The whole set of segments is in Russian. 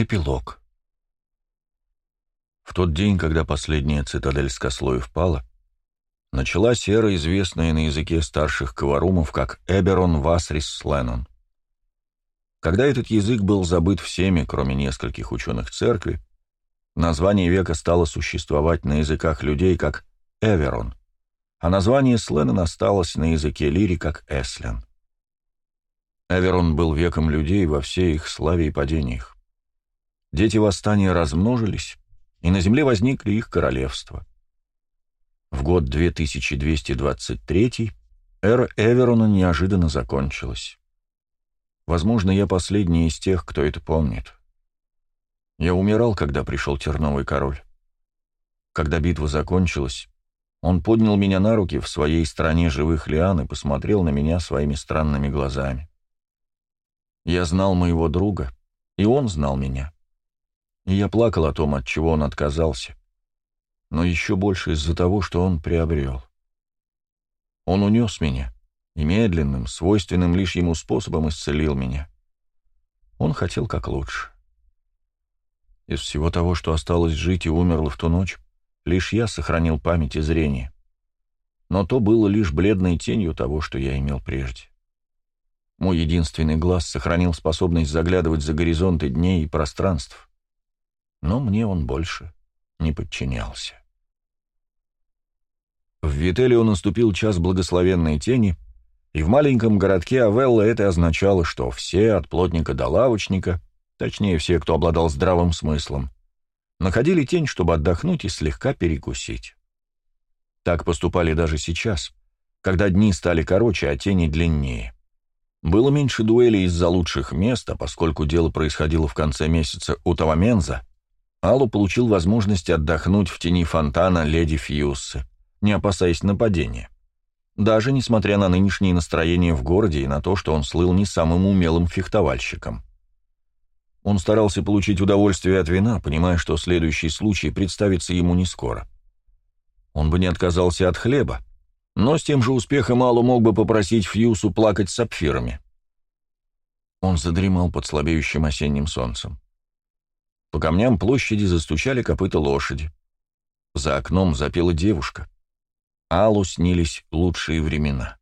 Эпилог. В тот день, когда последняя цитадель Скослоев впала, началась эра, известная на языке старших коварумов как Эберон Васрис Сленон. Когда этот язык был забыт всеми, кроме нескольких ученых церкви, название века стало существовать на языках людей как Эверон, а название Сленон осталось на языке лири как Эслен. Эверон был веком людей во всей их славе и падениях. Дети восстания размножились, и на земле возникли их королевства. В год 2223 эра Эверона неожиданно закончилась. Возможно, я последний из тех, кто это помнит. Я умирал, когда пришел Терновый король. Когда битва закончилась, он поднял меня на руки в своей стране живых лиан и посмотрел на меня своими странными глазами. Я знал моего друга, и он знал меня. И я плакал о том, от чего он отказался, но еще больше из-за того, что он приобрел. Он унес меня и медленным, свойственным лишь ему способом исцелил меня. Он хотел как лучше. Из всего того, что осталось жить и умерло в ту ночь, лишь я сохранил память и зрение. Но то было лишь бледной тенью того, что я имел прежде. Мой единственный глаз сохранил способность заглядывать за горизонты дней и пространств. Но мне он больше не подчинялся. В Вителио наступил час благословенной тени, и в маленьком городке Авелла это означало, что все, от плотника до лавочника, точнее все, кто обладал здравым смыслом, находили тень, чтобы отдохнуть и слегка перекусить. Так поступали даже сейчас, когда дни стали короче, а тени длиннее. Было меньше дуэлей из-за лучших мест, а поскольку дело происходило в конце месяца у Таваменза, Аллу получил возможность отдохнуть в тени фонтана леди Фьюссы, не опасаясь нападения. Даже несмотря на нынешнее настроение в городе и на то, что он слыл не самым умелым фехтовальщиком. Он старался получить удовольствие от вина, понимая, что следующий случай представится ему не скоро. Он бы не отказался от хлеба, но с тем же успехом Аллу мог бы попросить Фьюсу плакать сапфирами. Он задремал под слабеющим осенним солнцем. По камням площади застучали копыта лошади. За окном запела девушка. Аллу снились лучшие времена.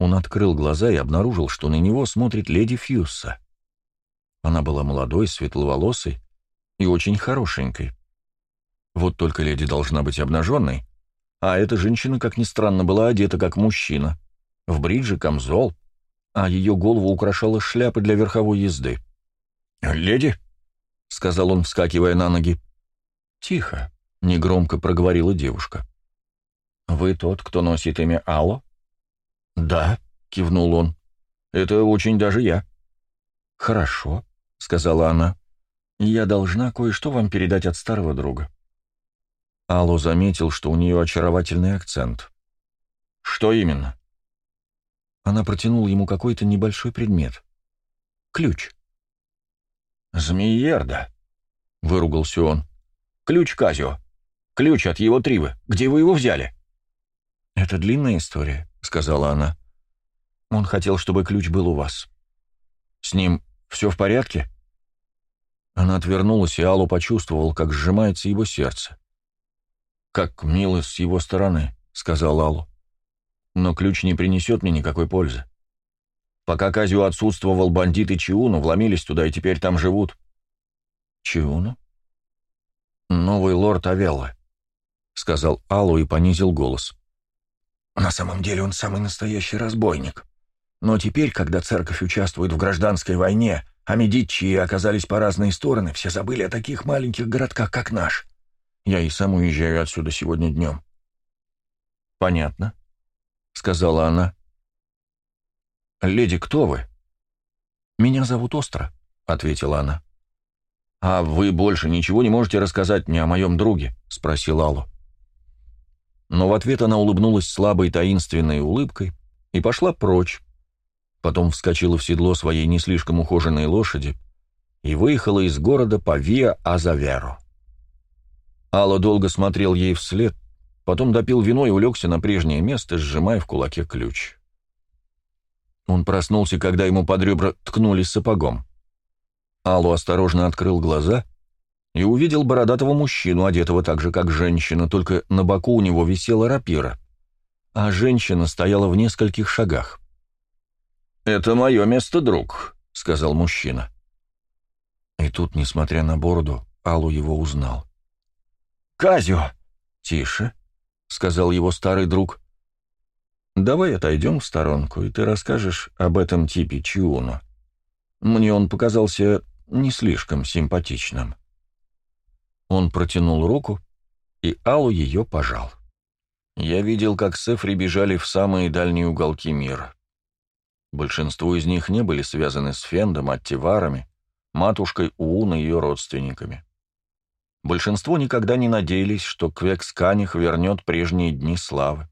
Он открыл глаза и обнаружил, что на него смотрит леди Фьюса. Она была молодой, светловолосой и очень хорошенькой. Вот только леди должна быть обнаженной, а эта женщина, как ни странно, была одета как мужчина. В бридже, камзол, а ее голову украшала шляпа для верховой езды. «Леди?» — сказал он, вскакивая на ноги. «Тихо», — негромко проговорила девушка. «Вы тот, кто носит имя Алло?» «Да», — кивнул он. «Это очень даже я». «Хорошо», — сказала она. «Я должна кое-что вам передать от старого друга». Алло заметил, что у нее очаровательный акцент. «Что именно?» Она протянула ему какой-то небольшой предмет. «Ключ». «Змеерда», — выругался он. «Ключ Казио. Ключ от его тривы. Где вы его взяли?» «Это длинная история», — сказала она. «Он хотел, чтобы ключ был у вас». «С ним все в порядке?» Она отвернулась, и Аллу почувствовал, как сжимается его сердце. «Как мило с его стороны», — сказал Аллу. «Но ключ не принесет мне никакой пользы. Пока Казио отсутствовал, бандиты Чиуну вломились туда и теперь там живут». «Чиуну?» «Новый лорд Авелла», — сказал Аллу и понизил голос. «На самом деле он самый настоящий разбойник. Но теперь, когда церковь участвует в гражданской войне, а Медичи оказались по разные стороны, все забыли о таких маленьких городках, как наш». Я и сам уезжаю отсюда сегодня днем». «Понятно», — сказала она. «Леди, кто вы?» «Меня зовут Остро», — ответила она. «А вы больше ничего не можете рассказать мне о моем друге?» — спросил Аллу. Но в ответ она улыбнулась слабой таинственной улыбкой и пошла прочь. Потом вскочила в седло своей не слишком ухоженной лошади и выехала из города по Виа Азаверо. Алла долго смотрел ей вслед, потом допил вино и улегся на прежнее место, сжимая в кулаке ключ. Он проснулся, когда ему под ребра ткнули сапогом. Аллу осторожно открыл глаза и увидел бородатого мужчину, одетого так же, как женщина, только на боку у него висела рапира, а женщина стояла в нескольких шагах. «Это мое место, друг», — сказал мужчина. И тут, несмотря на бороду, Аллу его узнал. «Казио!» «Тише», — сказал его старый друг. «Давай отойдем в сторонку, и ты расскажешь об этом типе Чиуно. Мне он показался не слишком симпатичным». Он протянул руку, и Аллу ее пожал. Я видел, как Сефри бежали в самые дальние уголки мира. Большинство из них не были связаны с Фендом, Аттиварами, матушкой Уун и ее родственниками. Большинство никогда не надеялись, что Квексканих вернет прежние дни славы.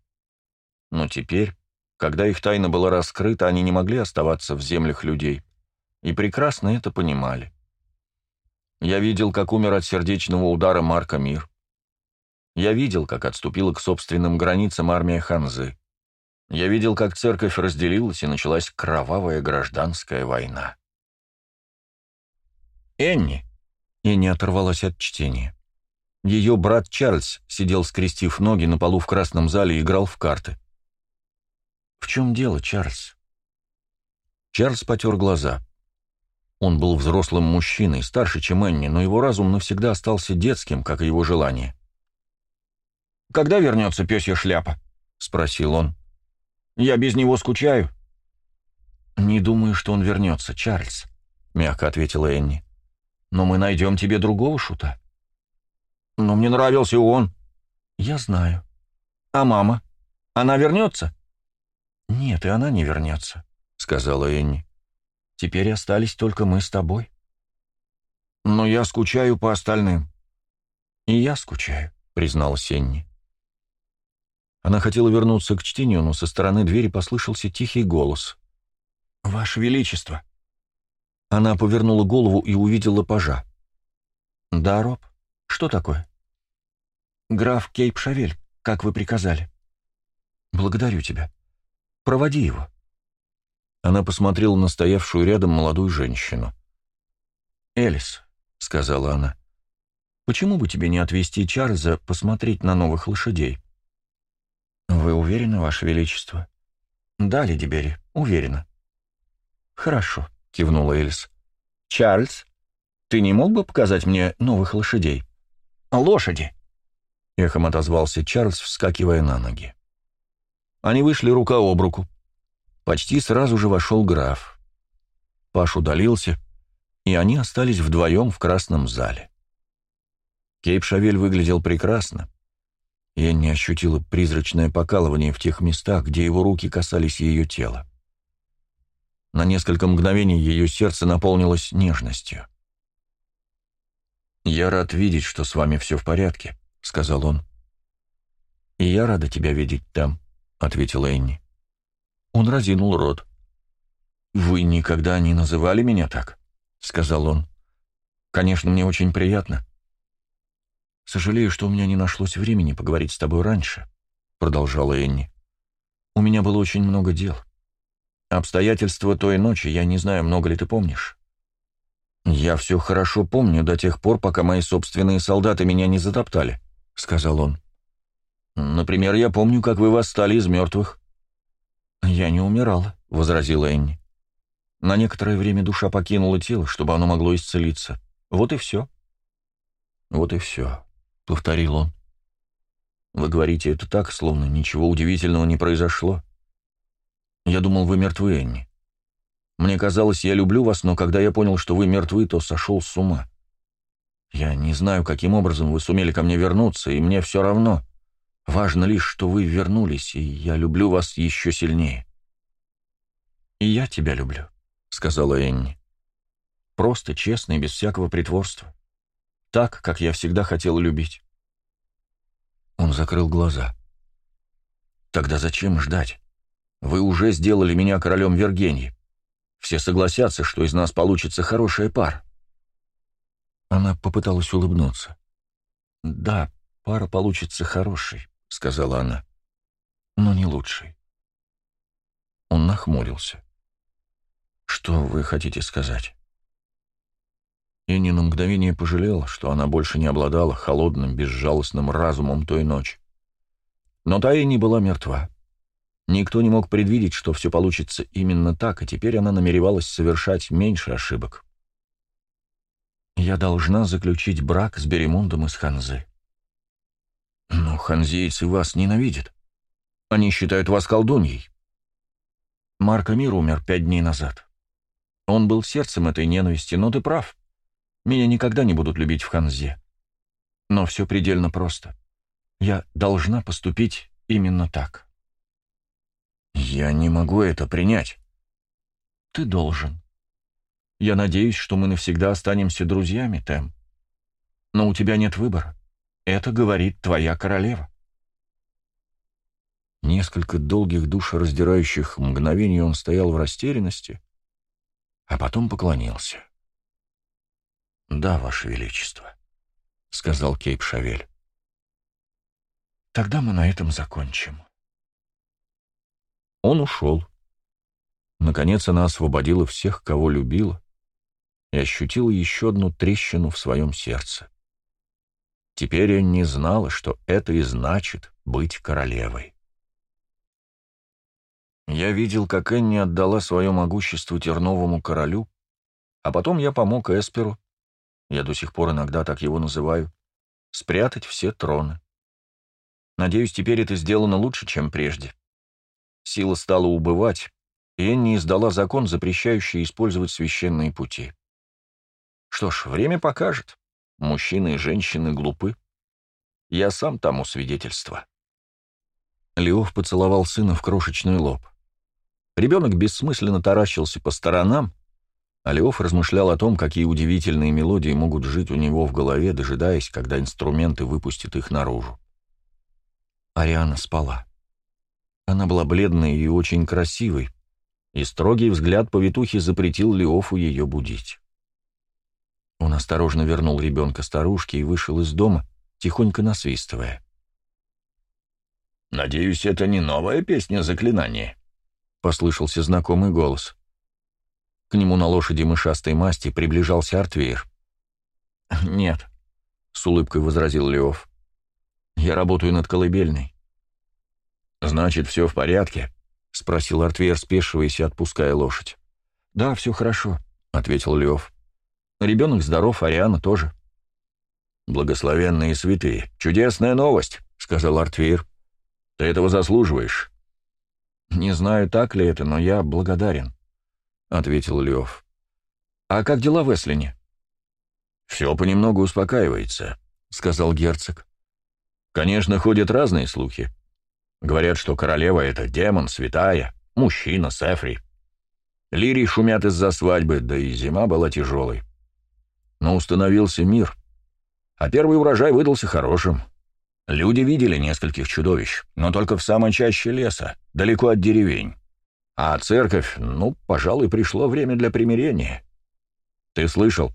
Но теперь, когда их тайна была раскрыта, они не могли оставаться в землях людей, и прекрасно это понимали. Я видел, как умер от сердечного удара Марка Мир. Я видел, как отступила к собственным границам армия Ханзы. Я видел, как церковь разделилась, и началась кровавая гражданская война. Энни, и не оторвалась от чтения. Ее брат Чарльз сидел, скрестив ноги на полу в красном зале и играл в карты. «В чем дело, Чарльз?» Чарльз потер глаза. Он был взрослым мужчиной, старше, чем Энни, но его разум навсегда остался детским, как и его желание. «Когда вернется пёсья шляпа?» — спросил он. «Я без него скучаю». «Не думаю, что он вернется, Чарльз», — мягко ответила Энни. Но мы найдем тебе другого шута. Но мне нравился он. Я знаю. А мама? Она вернется? Нет, и она не вернется, сказала Энни. Теперь остались только мы с тобой. Но я скучаю по остальным. И я скучаю, призналась Энни. Она хотела вернуться к чтению, но со стороны двери послышался тихий голос. «Ваше Величество!» Она повернула голову и увидела пажа. «Да, Роб, что такое?» «Граф Кейп Шавель, как вы приказали». «Благодарю тебя. Проводи его». Она посмотрела на стоявшую рядом молодую женщину. «Элис», — сказала она, — «почему бы тебе не отвезти Чарльза посмотреть на новых лошадей?» «Вы уверены, Ваше Величество?» «Да, леди Берри, уверена». «Хорошо», — кивнула Эльс. «Чарльз, ты не мог бы показать мне новых лошадей?» «Лошади!» — эхом отозвался Чарльз, вскакивая на ноги. Они вышли рука об руку. Почти сразу же вошел граф. Паш удалился, и они остались вдвоем в красном зале. Кейп Шавель выглядел прекрасно. Не ощутила призрачное покалывание в тех местах, где его руки касались ее тела. На несколько мгновений ее сердце наполнилось нежностью. «Я рад видеть, что с вами все в порядке», — сказал он. «И я рада тебя видеть там», — ответила Энни. Он разинул рот. «Вы никогда не называли меня так?» — сказал он. «Конечно, мне очень приятно». «Сожалею, что у меня не нашлось времени поговорить с тобой раньше», — продолжала Энни. «У меня было очень много дел». Обстоятельства той ночи, я не знаю, много ли ты помнишь. Я все хорошо помню до тех пор, пока мои собственные солдаты меня не затоптали, — сказал он. Например, я помню, как вы восстали из мертвых. Я не умирала, — возразила Энни. На некоторое время душа покинула тело, чтобы оно могло исцелиться. Вот и все. Вот и все, — повторил он. Вы говорите это так, словно ничего удивительного не произошло. Я думал, вы мертвы, Энни. Мне казалось, я люблю вас, но когда я понял, что вы мертвы, то сошел с ума. Я не знаю, каким образом вы сумели ко мне вернуться, и мне все равно. Важно лишь, что вы вернулись, и я люблю вас еще сильнее. «И я тебя люблю», — сказала Энни. «Просто, честно и без всякого притворства. Так, как я всегда хотел любить». Он закрыл глаза. «Тогда зачем ждать? Вы уже сделали меня королем Вергении. Все согласятся, что из нас получится хорошая пара». Она попыталась улыбнуться. «Да, пара получится хорошей», — сказала она, — «но не лучшей». Он нахмурился. «Что вы хотите сказать?» Энни на мгновение пожалел, что она больше не обладала холодным, безжалостным разумом той ночи. Но та Энни была мертва. Никто не мог предвидеть, что все получится именно так, и теперь она намеревалась совершать меньше ошибок. «Я должна заключить брак с Беремундом из Ханзы». «Но ханзейцы вас ненавидят. Они считают вас колдуньей». Марк Амир умер пять дней назад. Он был сердцем этой ненависти, но ты прав. Меня никогда не будут любить в Ханзе. Но все предельно просто. Я должна поступить именно так. Я не могу это принять. Ты должен. Я надеюсь, что мы навсегда останемся друзьями, Тэм. Но у тебя нет выбора. Это говорит твоя королева. Несколько долгих душераздирающих мгновений он стоял в растерянности, а потом поклонился. «Да, Ваше Величество», — сказал Кейп Шавель. «Тогда мы на этом закончим». Он ушел. Наконец она освободила всех, кого любила, и ощутила еще одну трещину в своем сердце. Теперь я не знала, что это и значит быть королевой. Я видел, как Энни отдала свое могущество терновому королю, а потом я помог Эсперу, я до сих пор иногда так его называю, спрятать все троны. Надеюсь, теперь это сделано лучше, чем прежде. Сила стала убывать, и Энни издала закон, запрещающий использовать священные пути. Что ж, время покажет. Мужчины и женщины глупы. Я сам тому свидетельство. Леов поцеловал сына в крошечный лоб. Ребенок бессмысленно таращился по сторонам, а Леов размышлял о том, какие удивительные мелодии могут жить у него в голове, дожидаясь, когда инструменты выпустят их наружу. Ариана спала. Она была бледной и очень красивой, и строгий взгляд повитухи запретил Леофу ее будить. Он осторожно вернул ребенка старушке и вышел из дома, тихонько насвистывая. «Надеюсь, это не новая песня заклинания?» — послышался знакомый голос. К нему на лошади мышастой масти приближался Артвейр. «Нет», — с улыбкой возразил Леов. «Я работаю над колыбельной. «Значит, все в порядке?» — спросил Артвер, спешиваясь и отпуская лошадь. «Да, все хорошо», — ответил Лев. «Ребенок здоров, Ариана тоже». «Благословенные святые! Чудесная новость!» — сказал Артвир. «Ты этого заслуживаешь». «Не знаю, так ли это, но я благодарен», — ответил Лев. «А как дела в Эслине?» «Все понемногу успокаивается», — сказал герцог. «Конечно, ходят разные слухи. Говорят, что королева — это демон, святая, мужчина, Сефри. Лирии шумят из-за свадьбы, да и зима была тяжелой. Но установился мир. А первый урожай выдался хорошим. Люди видели нескольких чудовищ, но только в самой чаще леса, далеко от деревень. А церковь, ну, пожалуй, пришло время для примирения. Ты слышал?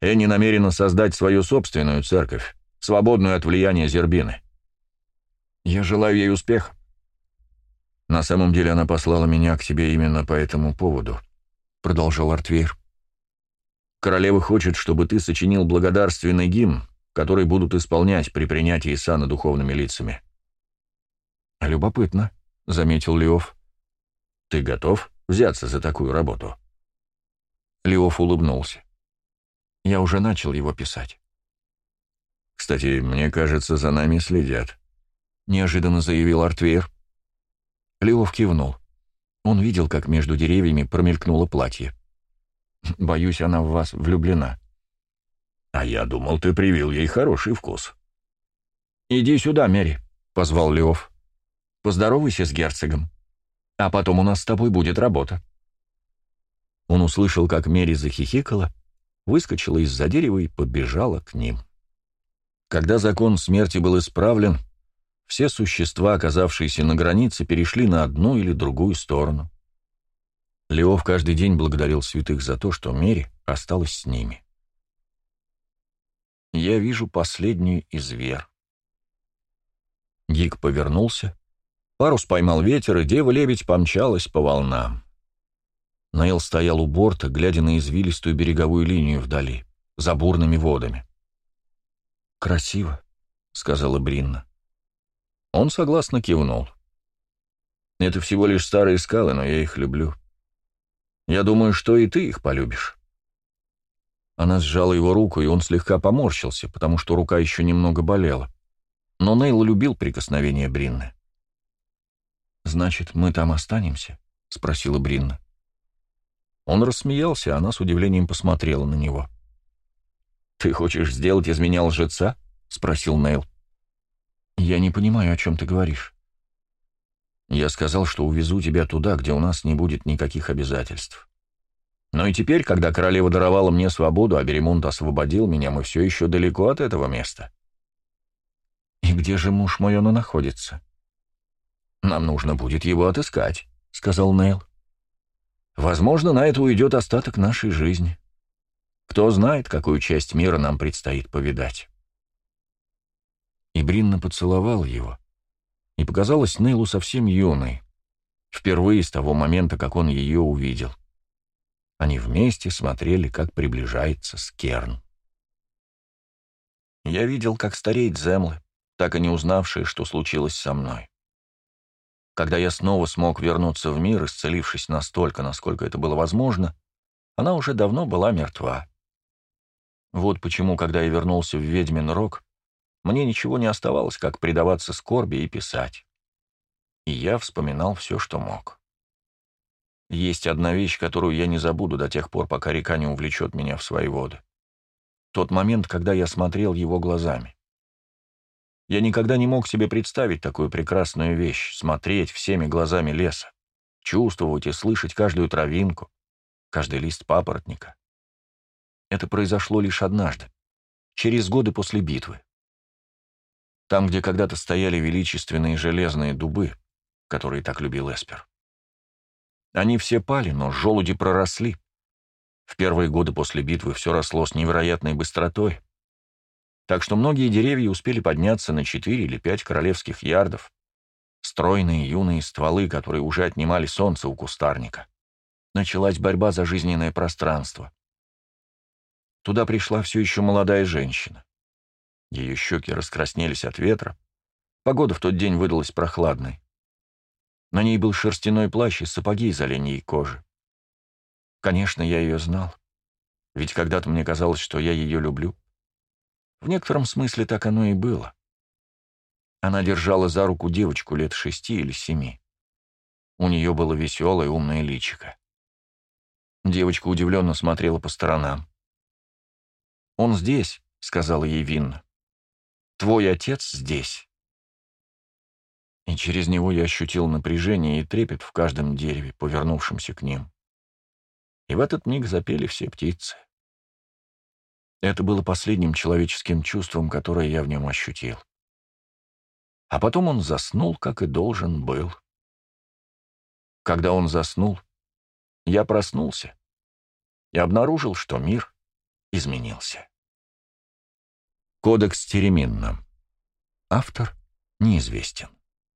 Энни намерена создать свою собственную церковь, свободную от влияния Зербины. Я желаю ей успеха. На самом деле она послала меня к себе именно по этому поводу, продолжал Артвейр. Королева хочет, чтобы ты сочинил благодарственный гимн, который будут исполнять при принятии сана духовными лицами. Любопытно, заметил Леов. Ты готов взяться за такую работу? Леов улыбнулся. Я уже начал его писать. Кстати, мне кажется, за нами следят неожиданно заявил Артвейр. Леов кивнул. Он видел, как между деревьями промелькнуло платье. «Боюсь, она в вас влюблена». «А я думал, ты привил ей хороший вкус». «Иди сюда, Мери», — позвал Леов. «Поздоровайся с герцогом, а потом у нас с тобой будет работа». Он услышал, как Мери захихикала, выскочила из-за дерева и побежала к ним. Когда закон смерти был исправлен, все существа, оказавшиеся на границе, перешли на одну или другую сторону. Леов каждый день благодарил святых за то, что Мери осталась с ними. «Я вижу последнюю из вер». Гик повернулся, парус поймал ветер, и дева-лебедь помчалась по волнам. Наил стоял у борта, глядя на извилистую береговую линию вдали. за бурными водами. «Красиво», — сказала Бринна. Он согласно кивнул. «Это всего лишь старые скалы, но я их люблю. Я думаю, что и ты их полюбишь». Она сжала его руку, и он слегка поморщился, потому что рука еще немного болела. Но Нейл любил прикосновение Бринны. «Значит, мы там останемся?» — спросила Бринна. Он рассмеялся, а она с удивлением посмотрела на него. «Ты хочешь сделать из меня лжеца?» — спросил Нейл. «Я не понимаю, о чем ты говоришь». «Я сказал, что увезу тебя туда, где у нас не будет никаких обязательств. Но и теперь, когда королева даровала мне свободу, а Беремунд освободил меня, мы все еще далеко от этого места». «И где же муж мой он находится?» «Нам нужно будет его отыскать», — сказал Нейл. «Возможно, на это уйдет остаток нашей жизни. Кто знает, какую часть мира нам предстоит повидать». И Бринна поцеловал его, и показалась Нейлу совсем юной, впервые с того момента, как он ее увидел. Они вместе смотрели, как приближается Скерн. Я видел, как стареет Землы, так и не узнавшие, что случилось со мной. Когда я снова смог вернуться в мир, исцелившись настолько, насколько это было возможно, она уже давно была мертва. Вот почему, когда я вернулся в Ведьмин Рог, мне ничего не оставалось, как предаваться скорби и писать. И я вспоминал все, что мог. Есть одна вещь, которую я не забуду до тех пор, пока река не увлечет меня в свои воды. Тот момент, когда я смотрел его глазами. Я никогда не мог себе представить такую прекрасную вещь — смотреть всеми глазами леса, чувствовать и слышать каждую травинку, каждый лист папоротника. Это произошло лишь однажды, через годы после битвы. Там, где когда-то стояли величественные железные дубы, которые так любил Эспер. Они все пали, но желуди проросли. В первые годы после битвы все росло с невероятной быстротой, так что многие деревья успели подняться на четыре или пять королевских ярдов. Стройные юные стволы, которые уже отнимали солнце у кустарника. Началась борьба за жизненное пространство. Туда пришла все еще молодая женщина. Ее щеки раскраснелись от ветра. Погода в тот день выдалась прохладной. На ней был шерстяной плащ и сапоги из оленьей кожи. Конечно, я ее знал. Ведь когда-то мне казалось, что я ее люблю. В некотором смысле так оно и было. Она держала за руку девочку лет шести или семи. У нее было веселое, умное личико. Девочка удивленно смотрела по сторонам. «Он здесь», — сказала ей Винна. Твой отец здесь». И через него я ощутил напряжение и трепет в каждом дереве, повернувшемся к ним. И в этот миг запели все птицы. Это было последним человеческим чувством, которое я в нем ощутил. А потом он заснул, как и должен был. Когда он заснул, я проснулся и обнаружил, что мир изменился. Кодекс Тереминна. Автор неизвестен.